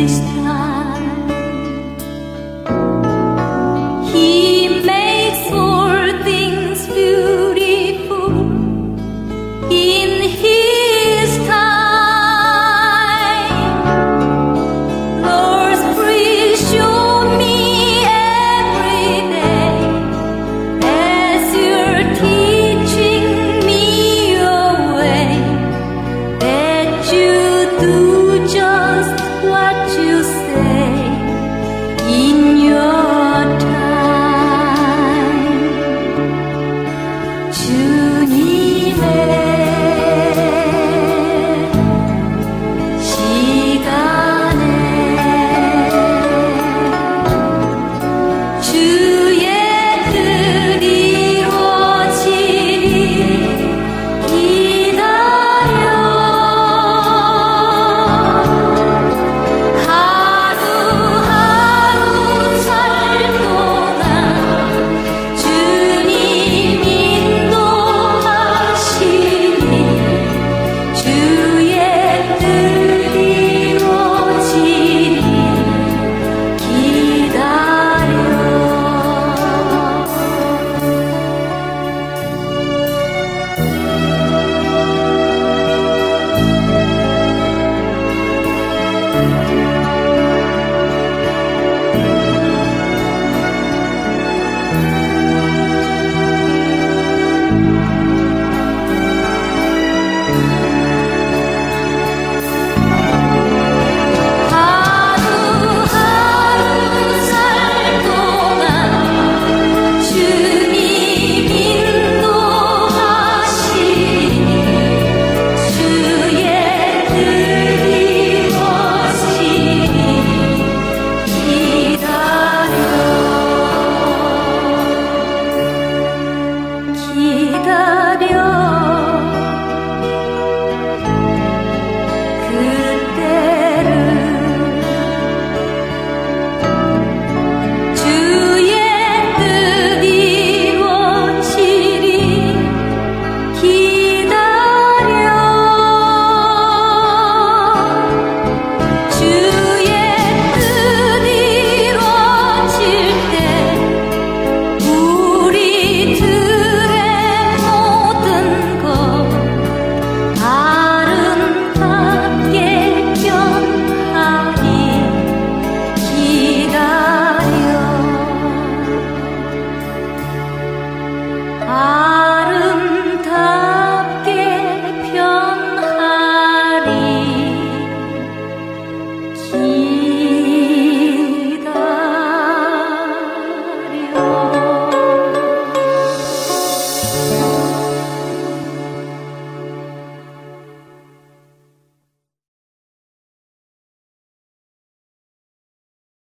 está time to need.